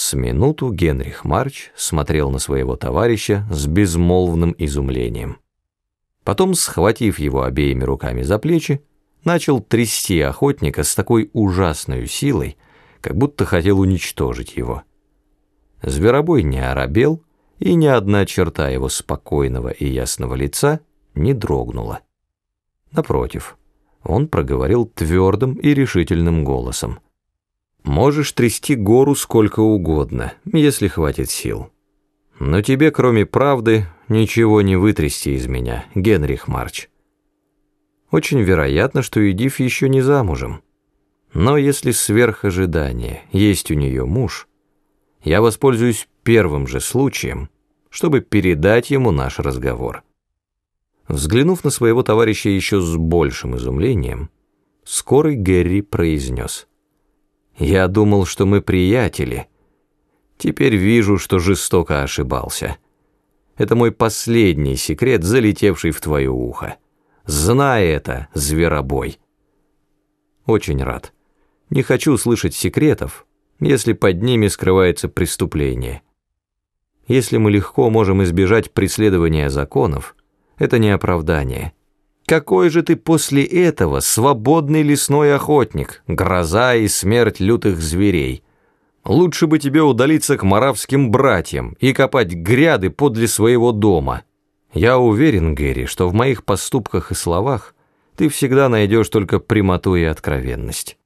С минуту Генрих Марч смотрел на своего товарища с безмолвным изумлением. Потом, схватив его обеими руками за плечи, начал трясти охотника с такой ужасной силой, как будто хотел уничтожить его. Зверобой не оробел, и ни одна черта его спокойного и ясного лица не дрогнула. Напротив, он проговорил твердым и решительным голосом. «Можешь трясти гору сколько угодно, если хватит сил. Но тебе, кроме правды, ничего не вытрясти из меня, Генрих Марч. Очень вероятно, что Эдив еще не замужем. Но если сверх ожидания есть у нее муж, я воспользуюсь первым же случаем, чтобы передать ему наш разговор». Взглянув на своего товарища еще с большим изумлением, скорый Гэри произнес. «Я думал, что мы приятели. Теперь вижу, что жестоко ошибался. Это мой последний секрет, залетевший в твое ухо. Знай это, зверобой». «Очень рад. Не хочу слышать секретов, если под ними скрывается преступление. Если мы легко можем избежать преследования законов, это не оправдание. Какой же ты после этого свободный лесной охотник, гроза и смерть лютых зверей? Лучше бы тебе удалиться к маравским братьям и копать гряды подле своего дома. Я уверен, Гэри, что в моих поступках и словах ты всегда найдешь только прямоту и откровенность.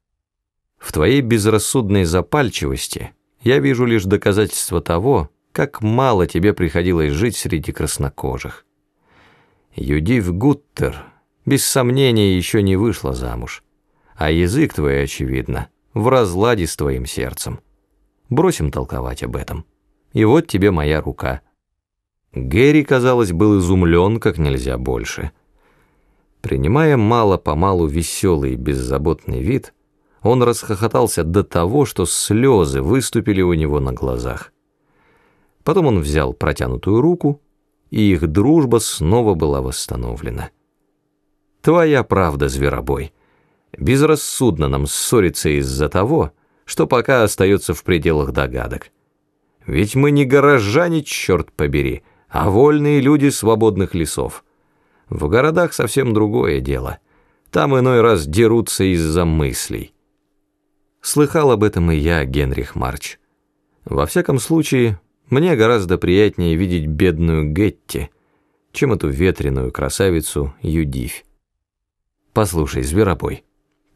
В твоей безрассудной запальчивости я вижу лишь доказательство того, как мало тебе приходилось жить среди краснокожих. Юдив Гуттер, без сомнения, еще не вышла замуж. А язык твой, очевидно, в разладе с твоим сердцем. Бросим толковать об этом. И вот тебе моя рука». Гэри, казалось, был изумлен как нельзя больше. Принимая мало-помалу веселый и беззаботный вид, он расхохотался до того, что слезы выступили у него на глазах. Потом он взял протянутую руку и их дружба снова была восстановлена. Твоя правда, зверобой. Безрассудно нам ссориться из-за того, что пока остается в пределах догадок. Ведь мы не горожане, черт побери, а вольные люди свободных лесов. В городах совсем другое дело. Там иной раз дерутся из-за мыслей. Слыхал об этом и я, Генрих Марч. Во всяком случае, мне гораздо приятнее видеть бедную Гетти, чем эту ветреную красавицу Юдивь. Послушай, зверобой,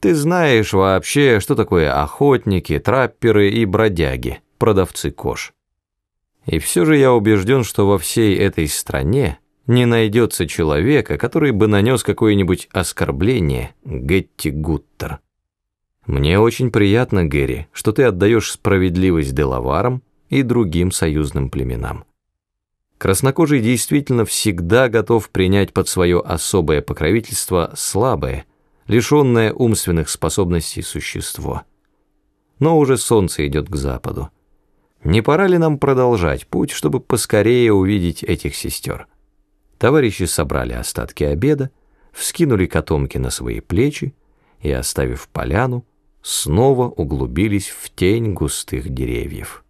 ты знаешь вообще, что такое охотники, трапперы и бродяги, продавцы кож. И все же я убежден, что во всей этой стране не найдется человека, который бы нанес какое-нибудь оскорбление Гетти Гуттер. Мне очень приятно, Гэри, что ты отдаешь справедливость делаварам, и другим союзным племенам. Краснокожий действительно всегда готов принять под свое особое покровительство слабое, лишенное умственных способностей существо. Но уже солнце идет к западу. Не пора ли нам продолжать путь, чтобы поскорее увидеть этих сестер? Товарищи собрали остатки обеда, вскинули котомки на свои плечи и, оставив поляну, снова углубились в тень густых деревьев.